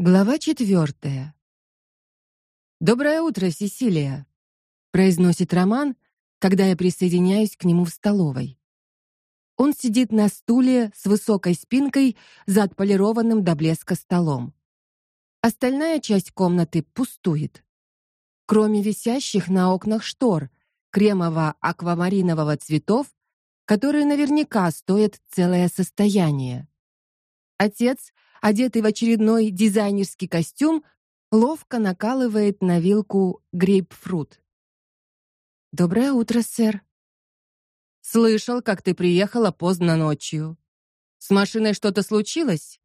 Глава четвертая. Доброе утро, Сесилия, произносит Роман, когда я присоединяюсь к нему в столовой. Он сидит на стуле с высокой спинкой за отполированным до блеска столом. Остальная часть комнаты пустует. Кроме висящих на окнах штор кремово-аквамаринового цветов, которые наверняка стоят целое состояние. Отец одетый в очередной дизайнерский костюм, ловко накалывает на вилку грейпфрут. Доброе утро, сэр. Слышал, как ты приехала поздно ночью. С машиной что-то случилось?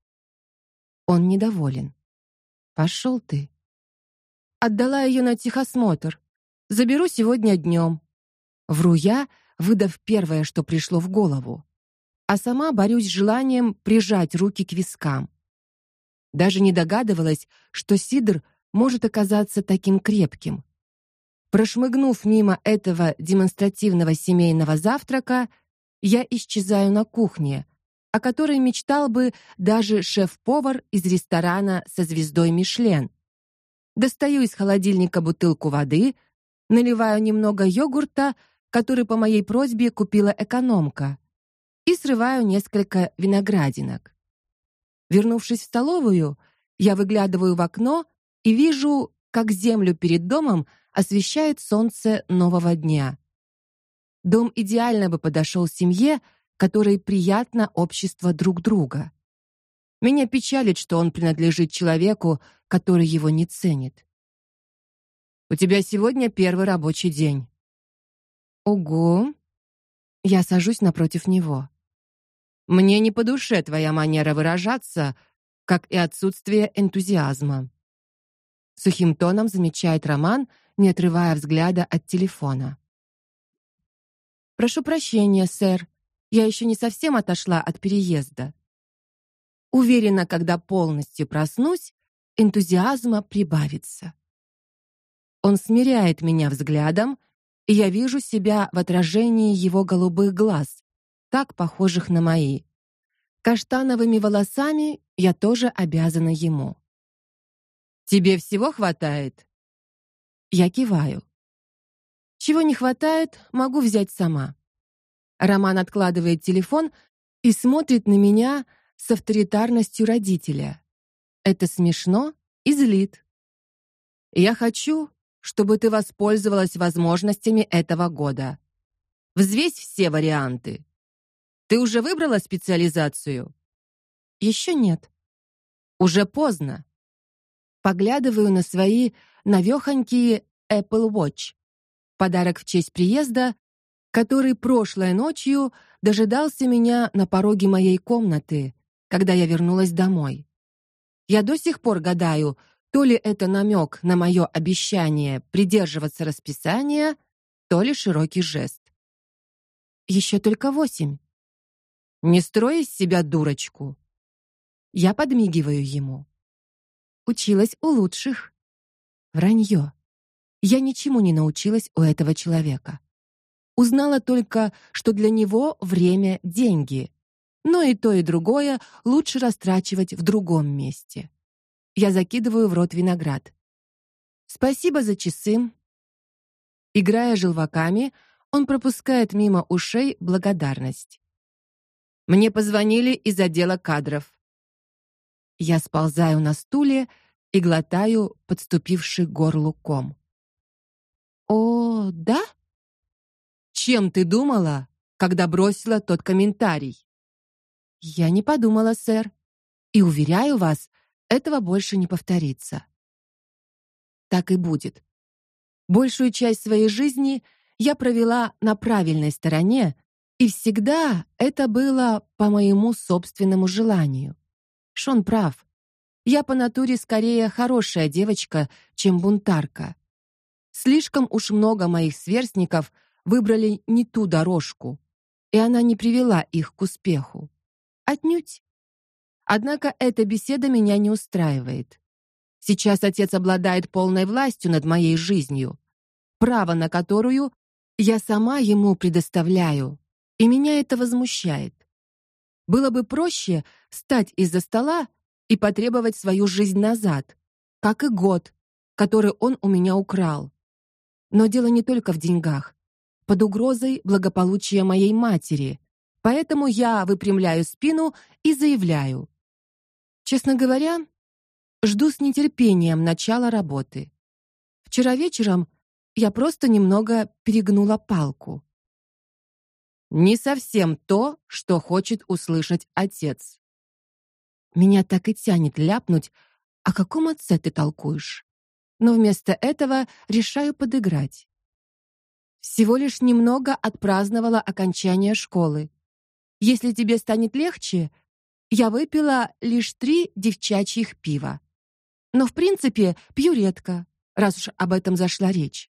Он недоволен. Пошел ты. Отдала ее на техосмотр. Заберу сегодня днем. Вру я, выдав первое, что пришло в голову. А сама борюсь с желанием прижать руки к вискам. Даже не догадывалась, что сидр может оказаться таким крепким. Прошмыгнув мимо этого демонстративного семейного завтрака, я исчезаю на кухне, о которой мечтал бы даже шеф-повар из ресторана со звездой Мишлен. Достаю из холодильника бутылку воды, наливаю немного йогурта, который по моей просьбе купила экономка, и срываю несколько виноградинок. Вернувшись в столовую, я выглядываю в окно и вижу, как землю перед домом освещает солнце нового дня. Дом идеально бы подошел семье, которой приятно общество друг друга. Меня печалит, что он принадлежит человеку, который его не ценит. У тебя сегодня первый рабочий день. Ого. Я сажусь напротив него. Мне не по душе твоя манера выражаться, как и отсутствие энтузиазма. Сухим тоном замечает Роман, не отрывая взгляда от телефона. Прошу прощения, сэр. Я еще не совсем отошла от переезда. Уверена, когда полностью проснусь, энтузиазма прибавится. Он смиряет меня взглядом, и я вижу себя в отражении его голубых глаз, так похожих на мои. Каштановыми волосами я тоже обязана ему. Тебе всего хватает? Я киваю. Чего не хватает, могу взять сама. Роман откладывает телефон и смотрит на меня с авторитарностью родителя. Это смешно и злит. Я хочу, чтобы ты воспользовалась возможностями этого года. Взвесь все варианты. Ты уже выбрала специализацию? Еще нет. Уже поздно. Поглядываю на свои навехонькие Apple Watch. Подарок в честь приезда, который прошлой ночью дожидался меня на пороге моей комнаты, когда я вернулась домой. Я до сих пор гадаю, то ли это намек на мое обещание придерживаться расписания, то ли широкий жест. Еще только восемь. Не строй из себя дурочку. Я подмигиваю ему. Училась у лучших. Вранье. Я ничему не научилась у этого человека. Узнала только, что для него время деньги. Но и то, и другое лучше растрачивать в другом месте. Я закидываю в рот виноград. Спасибо за часы. Играя желваками, он пропускает мимо ушей благодарность. Мне позвонили из отдела кадров. Я сползаю на стуле и глотаю подступивший к горлу ком. О, да? Чем ты думала, когда бросила тот комментарий? Я не подумала, сэр, и уверяю вас, этого больше не повторится. Так и будет. Большую часть своей жизни я провела на правильной стороне и всегда это было по моему собственному желанию. Шон прав. Я по натуре скорее хорошая девочка, чем бунтарка. Слишком уж много моих сверстников выбрали не ту дорожку, и она не привела их к успеху. Отнюдь. Однако эта беседа меня не устраивает. Сейчас отец обладает полной властью над моей жизнью, право на которую я сама ему предоставляю и меня это возмущает. Было бы проще встать из-за стола и потребовать свою жизнь назад, как и год, который он у меня украл. Но дело не только в деньгах. Под угрозой благополучия моей матери. Поэтому я выпрямляю спину и заявляю: Честно говоря, жду с нетерпением начала работы. Вчера вечером я просто немного перегнула палку. Не совсем то, что хочет услышать отец. Меня так и тянет ляпнуть: "О каком отце ты толкуешь?" Но вместо этого решаю подыграть. Всего лишь немного отпраздновала окончание школы. Если тебе станет легче, я выпила лишь три девчачьих пива. Но в принципе пью редко, раз уж об этом зашла речь.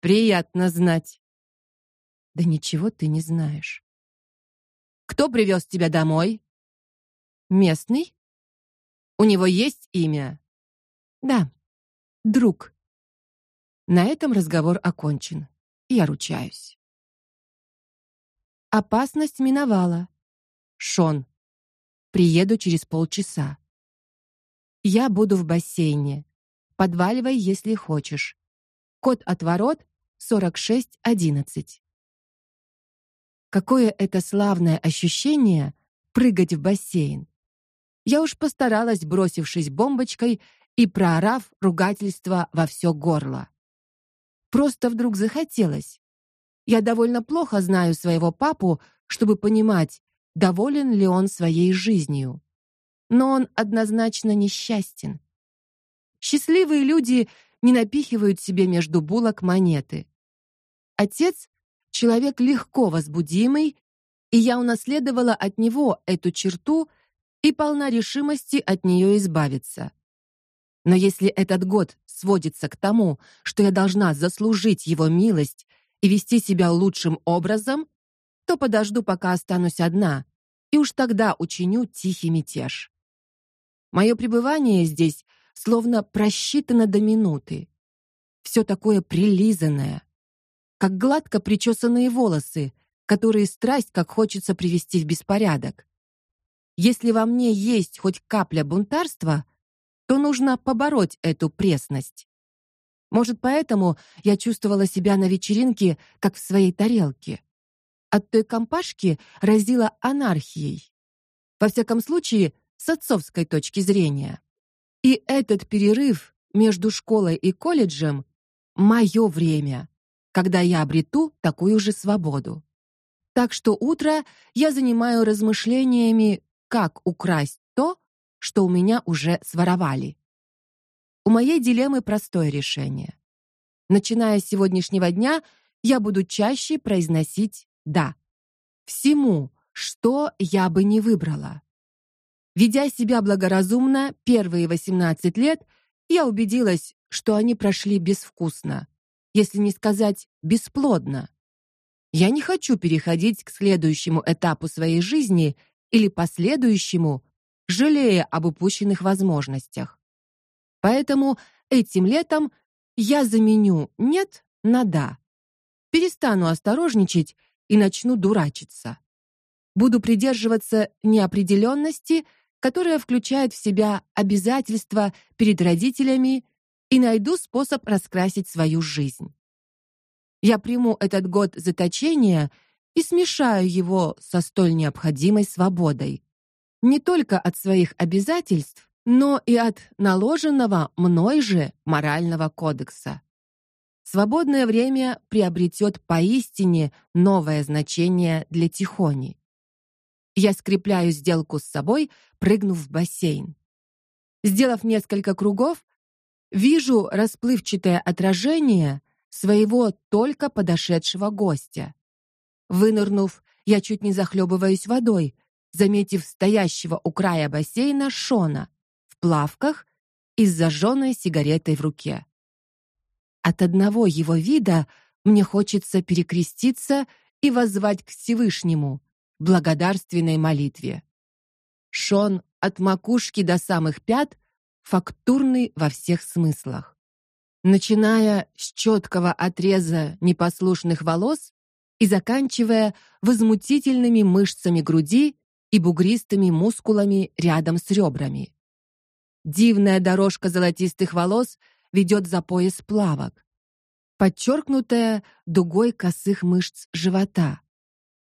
Приятно знать. Да ничего ты не знаешь. Кто привез тебя домой? Местный? У него есть имя? Да. Друг. На этом разговор окончен. Я ручаюсь. Опасность миновала. Шон. Приеду через полчаса. Я буду в бассейне. Подваливай, если хочешь. Код от ворот 4611. Какое это славное ощущение прыгать в бассейн. Я уж постаралась, бросившись бомбочкой и проорав ругательство во все горло. Просто вдруг захотелось. Я довольно плохо знаю своего папу, чтобы понимать, доволен ли он своей жизнью. Но он однозначно несчастен. Счастливые люди не напихивают себе между булок монеты. Отец человек легко возбудимый, и я унаследовала от него эту черту и полна решимости от нее избавиться. Но если этот год сводится к тому, что я должна заслужить его милость и вести себя лучшим образом, то подожду, пока останусь одна, и уж тогда учиню тихий мятеж. Мое пребывание здесь словно просчитано до минуты. Все такое прилизанное, как гладко причесанные волосы, которые страсть как хочется привести в беспорядок. Если во мне есть хоть капля бунтарства, то нужно побороть эту пресность. Может, поэтому я чувствовала себя на вечеринке как в своей тарелке. От той компашки разило анархией. Во всяком случае, с отцовской точки зрения. И этот перерыв между школой и колледжем мое время, когда я обрету такую же свободу. Так что утро я занимаю размышлениями, как украсть то, что у меня уже своровали. У моей дилеммы простое решение. Начиная с сегодняшнего дня, я буду чаще произносить да всему, что я бы не выбрала. Ведя себя благоразумно первые 18 лет, я убедилась, что они прошли безвкусно, если не сказать бесплодно. Я не хочу переходить к следующему этапу своей жизни или последующему, жалея об упущенных возможностях. Поэтому этим летом я заменю нет на да. Перестану осторожничать и начну дурачиться. Буду придерживаться неопределенности, которая включает в себя обязательства перед родителями, и найду способ раскрасить свою жизнь. Я приму этот год заточения и смешаю его со столь необходимой свободой не только от своих обязательств, но и от наложенного мной же морального кодекса. Свободное время приобретет поистине новое значение для Тихони. Я скрепляю сделку с собой, прыгнув в бассейн. Сделав несколько кругов, вижу расплывчатое отражение своего только подошедшего гостя. Вынырнув, я чуть не захлебываюсь водой, заметив стоящего у края бассейна Шона в плавках и с зажженной сигаретой в руке. От одного его вида мне хочется перекреститься и воззвать к Всевышнему благодарственной молитве. Шон от макушки до самых пят фактурный во всех смыслах. Начиная с четкого отреза непослушных волос и заканчивая возмутительными мышцами груди и бугристыми мускулами рядом с ребрами. Дивная дорожка золотистых волос ведет за пояс плавок, подчеркнутая дугой косых мышц живота.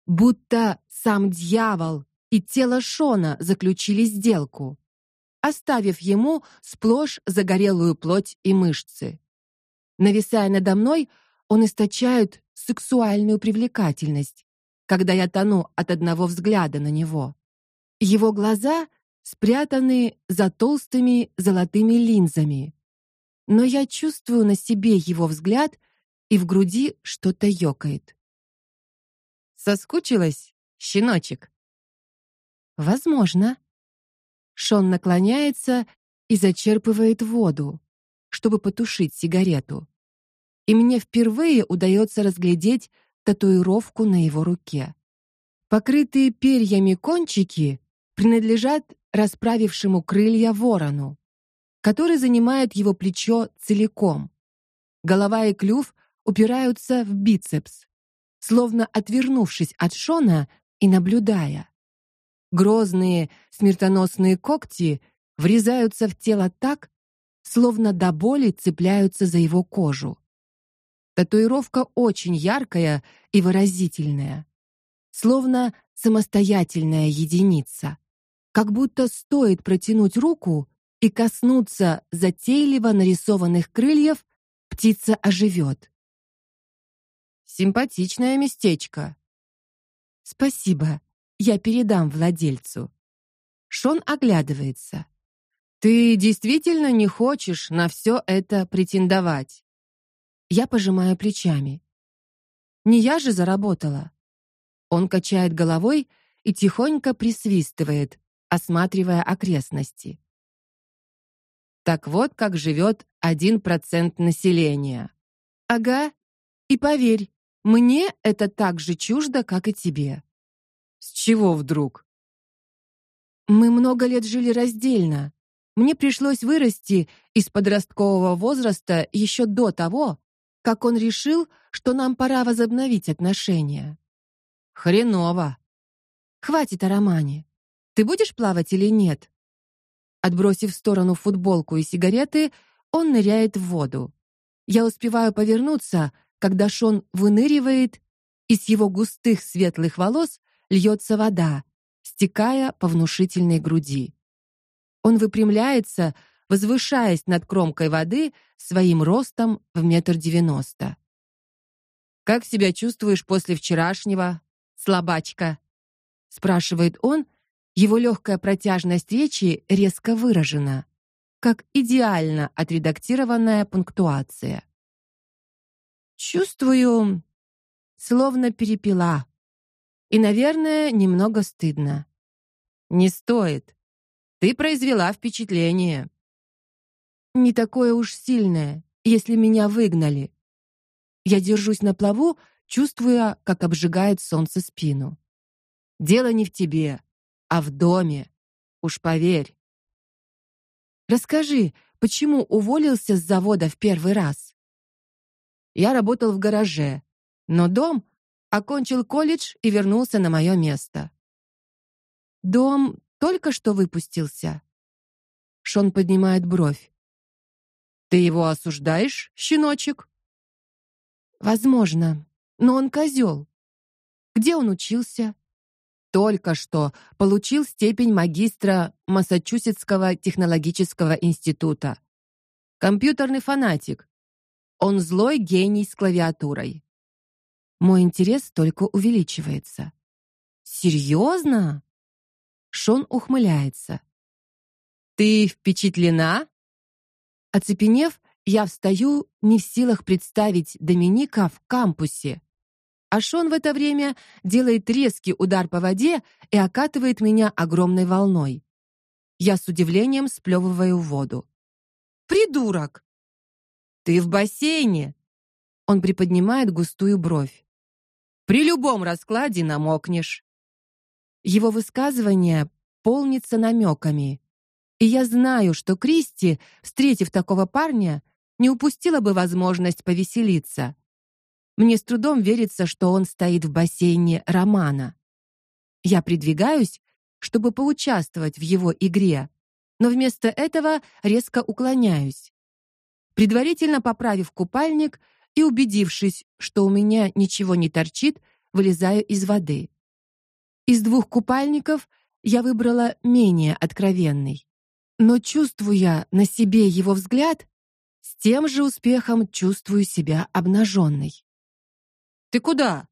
Будто сам дьявол и тело Шона заключили сделку, оставив ему сплошь загорелую плоть и мышцы. Нависая надо мной, он источает сексуальную привлекательность, когда я тону от одного взгляда на него. Его глаза спрятаны за толстыми золотыми линзами. Но я чувствую на себе его взгляд, и в груди что-то ёкает. Соскучилась, щеночек? Возможно. Шон наклоняется и зачерпывает воду, чтобы потушить сигарету. И мне впервые удается разглядеть татуировку на его руке. Покрытые перьями кончики принадлежат расправившему крылья ворону, который занимает его плечо целиком. Голова и клюв упираются в бицепс, словно отвернувшись от Шона и наблюдая. Грозные смертоносные когти врезаются в тело так, словно до боли цепляются за его кожу. Татуировка очень яркая и выразительная, словно самостоятельная единица. Как будто стоит протянуть руку и коснуться затейливо нарисованных крыльев, птица оживет. Симпатичное местечко. Спасибо. Я передам владельцу. Шон оглядывается. Ты действительно не хочешь на все это претендовать? Я пожимаю плечами. Не я же заработала. Он качает головой и тихонько присвистывает, осматривая окрестности. Так вот, как живет один процент населения. Ага. И поверь, мне это так же чуждо, как и тебе. С чего вдруг? Мы много лет жили раздельно. Мне пришлось вырасти из подросткового возраста еще до того, как он решил, что нам пора возобновить отношения. Хреново. Хватит о романе. Ты будешь плавать или нет? Отбросив в сторону футболку и сигареты, он ныряет в воду. Я успеваю повернуться, когда Шон выныривает, и с его густых светлых волос льется вода, стекая по внушительной груди. Он выпрямляется, возвышаясь над кромкой воды своим ростом в метр девяносто. Как себя чувствуешь после вчерашнего, слабачка? спрашивает он его легкая протяжность речи резко выражена, как идеально отредактированная пунктуация. Чувствую, словно перепила. И, наверное, немного стыдно. Не стоит. Ты произвела впечатление. Не такое уж сильное, если меня выгнали. Я держусь на плаву, чувствуя, как обжигает солнце спину. Дело не в тебе а в доме. Уж поверь. Расскажи, почему уволился с завода в первый раз? Я работал в гараже, но дом окончил колледж и вернулся на мое место. Дом только что выпустился. Шон поднимает бровь. Ты его осуждаешь, щеночек? Возможно, но он козел. Где он учился? только что получил степень магистра Массачусетского технологического института. Компьютерный фанатик. Он злой гений с клавиатурой. Мой интерес только увеличивается. Серьезно? Шон ухмыляется. Ты впечатлена? Оцепенев, я встаю, не в силах представить Доминика в кампусе, а Шон в это время делает резкий удар по воде и окатывает меня огромной волной. Я с удивлением сплевываю воду. Придурок. Ты в бассейне. Он приподнимает густую бровь. При любом раскладе намокнешь. Его высказывание полнится намеками. И я знаю, что Кристи, встретив такого парня, не упустила бы возможность повеселиться. Мне с трудом верится, что он стоит в бассейне Романа. Я придвигаюсь чтобы поучаствовать в его игре, но вместо этого резко уклоняюсь. Предварительно поправив купальник и убедившись, что у меня ничего не торчит, вылезаю из воды. Из двух купальников я выбрала менее откровенный. Но чувствуя на себе его взгляд, с тем же успехом чувствую себя обнаженной. Ты куда?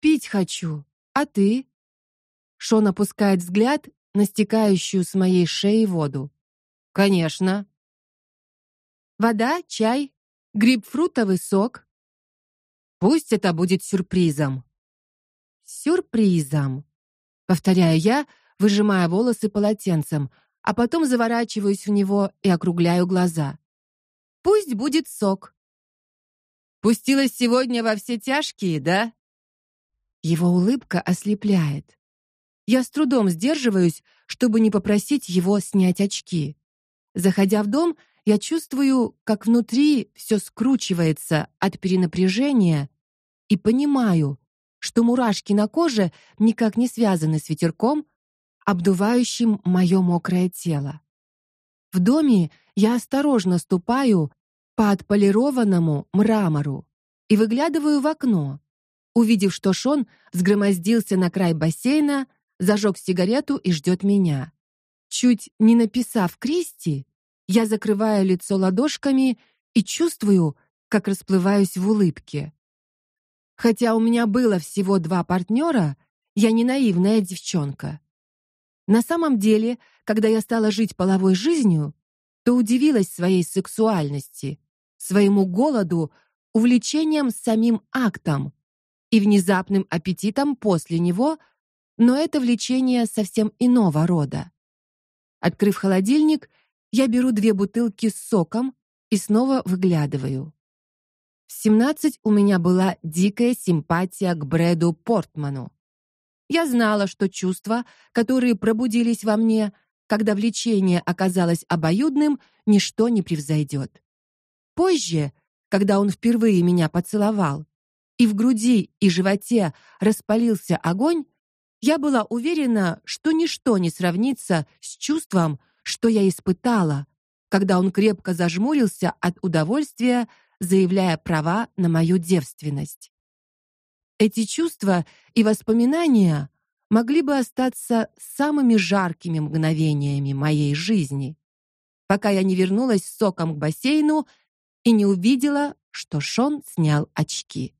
Пить хочу. А ты? Шон опускает взгляд на стекающую с моей шеи воду. Конечно. Вода, чай, грейпфрутовый сок. Пусть это будет сюрпризом. Сюрпризом, повторяю я, выжимая волосы полотенцем, а потом заворачиваюсь в него и округляю глаза. Пусть будет сок. Пустилась сегодня во все тяжкие, да? Его улыбка ослепляет. Я с трудом сдерживаюсь, чтобы не попросить его снять очки. Заходя в дом, я чувствую, как внутри все скручивается от перенапряжения и понимаю, что мурашки на коже никак не связаны с ветерком, обдувающим мое мокрое тело. В доме я осторожно ступаю по отполированному мрамору и выглядываю в окно, увидев, что Шон взгромоздился на край бассейна, зажег сигарету и ждет меня. Чуть не написав Кристи, я закрываю лицо ладошками и чувствую, как расплываюсь в улыбке. Хотя у меня было всего два партнера, я не наивная девчонка. На самом деле, когда я стала жить половой жизнью, то удивилась своей сексуальности, своему голоду, увлечением самим актом и внезапным аппетитом после него, но это влечение совсем иного рода. Открыв холодильник, я беру две бутылки с соком и снова выглядываю. В 17 у меня была дикая симпатия к Брэду Портману. Я знала, что чувства, которые пробудились во мне, когда влечение оказалось обоюдным, ничто не превзойдет. Позже, когда он впервые меня поцеловал, и в груди и животе распалился огонь, я была уверена, что ничто не сравнится с чувством, что я испытала, когда он крепко зажмурился от удовольствия, заявляя права на мою девственность. Эти чувства и воспоминания могли бы остаться самыми жаркими мгновениями моей жизни, пока я не вернулась с соком к бассейну и не увидела, что Шон снял очки.